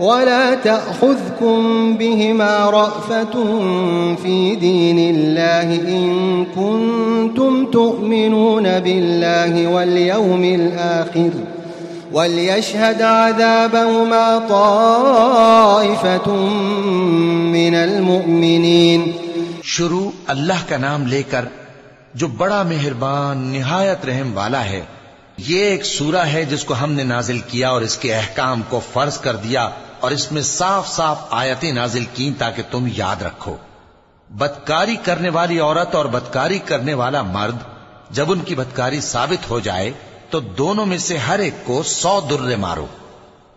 ولا تأخذكم بهما رأفة في دين الله إن كنتم تؤمنون بالله واليوم الآخر وليشهد عذابهما طائفة من المؤمنين. شروع اللہ کا نام لے کر جو بڑا مہربان، نہایت رحم والا ہے، یہ ایک سورہ ہے جس کو ہم نے نازل کیا اور اس کے احکام کو فرض کر دیا۔ اور اس میں صاف صاف آیتیں نازل کی تاکہ تم یاد رکھو۔ بدکاری کرنے والی عورت اور بدکاری کرنے والا مرد جب ان کی بدکاری ثابت ہو جائے تو دونوں میں سے ہر ایک کو سو درے مارو۔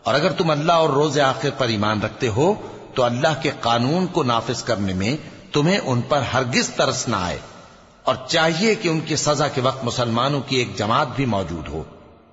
اور اگر تم اللہ اور روز آخر پر ایمان رکھتے ہو تو اللہ کے قانون کو نافذ کرنے میں تمہیں ان پر ہرگز ترس نہ آئے۔ اور چاہیے کہ ان کی سزا کے وقت مسلمانوں کی ایک جماعت بھی موجود ہو۔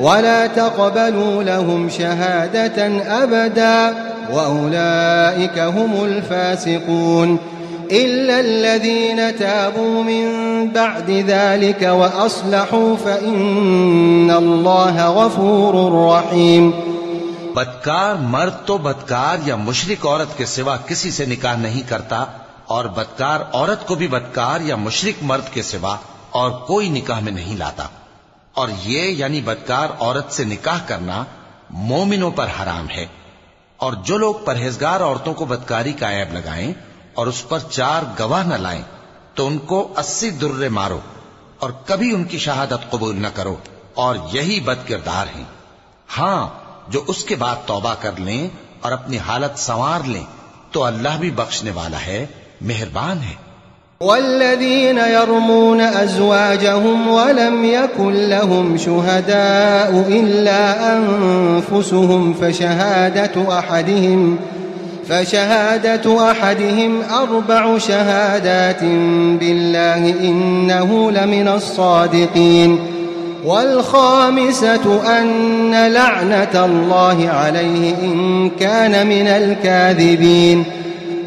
ولا تقبلوا لهم شهادة أبدا وأولئك هم الفاسقون إلا الذين تابوا من بعد ذلك وأصلحوا فإن الله غفور رحيم بدکار مرد تو بدکار یا مشرک عورت کے سوا کسی سے نکاح نہیں کرتا اور بدکار عورت کو بھی بدکار یا مشرک مرد کے سوا اور کوئی نکاح میں نہیں لاتا۔ اور یہ یعنی بدکار عورت سے نکاح کرنا مومنوں پر حرام ہے۔ اور جو لوگ پرہیزگار عورتوں کو بدکاری کا عیب لگائیں اور اس پر چار گواہ نہ لائیں، تو ان کو اسی درے مارو اور کبھی ان کی شہادت قبول نہ کرو۔ اور یہی بد کردار ہیں۔ ہاں جو اس کے بعد توبہ کر لیں اور اپنی حالت سنوار لیں، تو اللہ بھی بخشنے والا ہے، مہربان ہے۔ والذين يرمون أزواجهم ولم يكن لهم شهداء إلا أنفسهم فشهادة أحدهم فشهادة أحدهم أربع شهادات بالله إنه لمن الصادقين والخامسة أن لعنة الله عليه إن كان من الكاذبين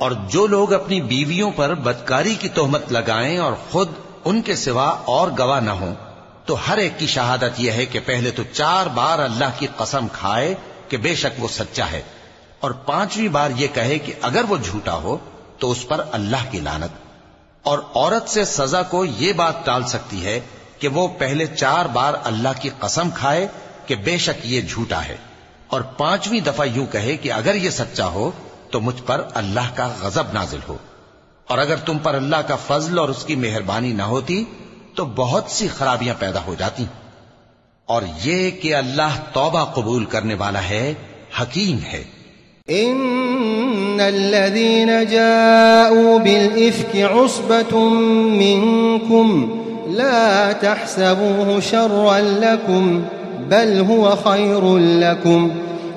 اور جو لوگ اپنی بیویوں پر بدکاری کی تہمت لگائیں اور خود ان کے سوا اور گواہ نہ ہوں، تو ہر ایک کی شہادت یہ ہے کہ پہلے تو چار بار اللہ کی قسم کھائے کہ بے شک وہ سچا ہے، اور پانچویں بار یہ کہے کہ اگر وہ جھوٹا ہو تو اس پر اللہ کی لانت اور عورت سے سزا کو یہ بات ٹال سکتی ہے کہ وہ پہلے چار بار اللہ کی قسم کھائے کہ بے شک یہ جھوٹا ہے۔ اور پانچویں دفعہ یوں کہے کہ اگر یہ سچا ہو تو مجھ پر اللہ کا غضب نازل ہو۔ اور اگر تم پر اللہ کا فضل اور اس کی مہربانی نہ ہوتی، تو بہت سی خرابیاں پیدا ہو جاتی۔ اور یہ کہ اللہ توبہ قبول کرنے والا ہے، حکیم ہے۔ ان الذين جاءوا بالافك عصبه منكم لا تحسبوه شرا لكم، بل هو خير لكم۔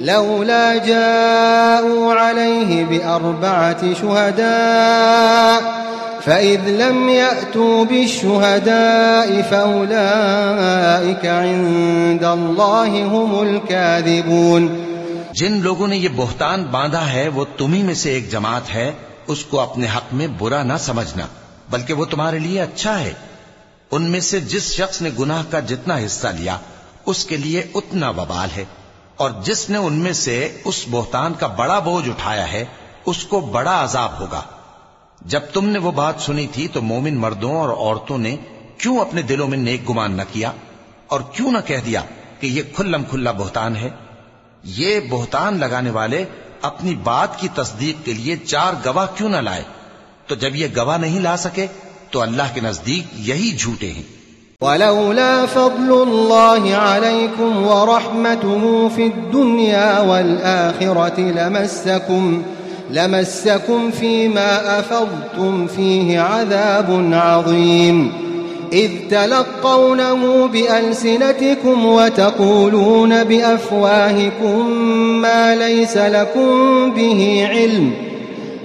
لولا جاءوا عليه بأربعة شهداء، فإذ لم يأتوا بالشهداء فأولئك عند الله هم الكاذبون. جن لوگوں نے یہ بہتان باندھا ہے، وہ تمہیں میں سے ایک جماعت ہے، اس کو اپنے حق میں برا نہ سمجھنا، بلکہ وہ تمہارے لیے اچھا ہے۔ ان میں سے جس شخص نے گناہ کا جتنا حصہ لیا، اس کے لیے اتنا وبال ہے۔ اور جس نے ان میں سے اس بہتان کا بڑا بوجھ اٹھایا ہے، اس کو بڑا عذاب ہوگا۔ جب تم نے وہ بات سنی تھی تو مومن مردوں اور عورتوں نے کیوں اپنے دلوں میں نیک گمان نہ کیا؟ اور کیوں نہ کہہ دیا کہ یہ کھلم کھلا بہتان ہے؟ یہ بہتان لگانے والے اپنی بات کی تصدیق کے لیے چار گواہ کیوں نہ لائے؟ تو جب یہ گواہ نہیں لا سکے، تو اللہ کے نزدیک یہی جھوٹے ہیں۔ ولولا فضل الله عليكم ورحمته في الدنيا والآخرة لمسكم لمسكم فيما أفضتم فيه عذاب عظيم. إذ تلقونه بألسنتكم وتقولون بأفواهكم ما ليس لكم به علم.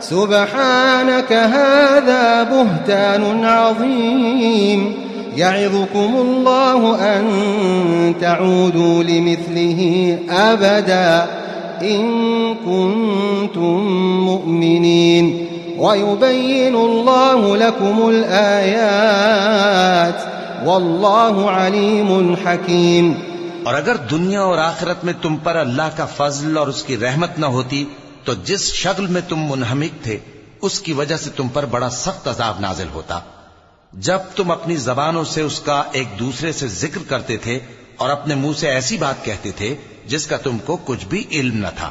سبحانك هذا بهتان عظيم. يعظكم الله أن تعودوا لمثله أبدا. إن كنتم مؤمنين. ويبين الله لكم الآيات. والله عليم حكيم. اور اگر دنیا اور آخرت میں تم پر اللہ کا فضل اور اس کی رحمت نہ ہوتی تو جس شکل میں تم منہمک تھے، اس کی وجہ سے تم پر بڑا سخت عذاب نازل ہوتا۔ جب تم اپنی زبانوں سے اس کا ایک دوسرے سے ذکر کرتے تھے اور اپنے منہ سے ایسی بات کہتے تھے جس کا تم کو کچھ بھی علم نہ تھا،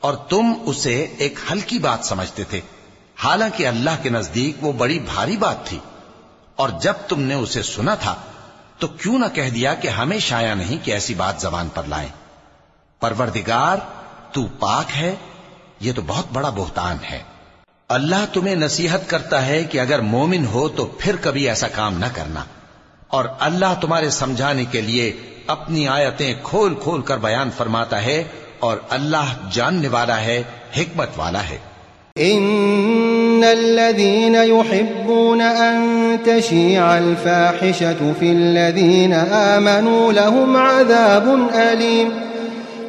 اور تم اسے ایک ہلکی بات سمجھتے تھے۔ حالانکہ اللہ کے نزدیک وہ بڑی بھاری بات تھی۔ اور جب تم نے اسے سنا تھا، تو کیوں نہ کہہ دیا کہ ہمیں شایا نہیں کہ ایسی بات زبان پر لائیں۔ پروردگار، تو پاک ہے یہ تو بہت بڑا بہتان ہے۔ اللہ تمہیں نصیحت کرتا ہے کہ اگر مومن ہو تو پھر کبھی ایسا کام نہ کرنا۔ اور اللہ تمہارے سمجھانے کے لیے اپنی آیتیں کھول کھول کر بیان فرماتا ہے اور اللہ جاننے والا ہے، حکمت والا ہے۔ ان الذين يحبون ان تشيع الفاحشه في الذين امنوا لهم عذاب اليم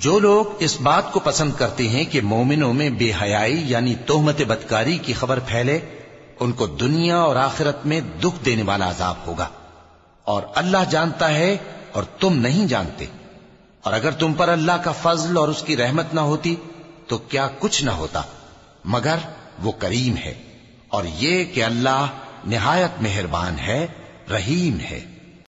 جو لوگ اس بات کو پسند کرتے ہیں کہ مومنوں میں بے حیائی یعنی توہمت بدکاری کی خبر پھیلے، ان کو دنیا اور آخرت میں دکھ دینے والا عذاب ہوگا۔ اور اللہ جانتا ہے اور تم نہیں جانتے۔ اور اگر تم پر اللہ کا فضل اور اس کی رحمت نہ ہوتی، تو کیا کچھ نہ ہوتا۔ مگر وہ کریم ہے۔ اور یہ کہ اللہ نہایت مہربان ہے، رحیم ہے۔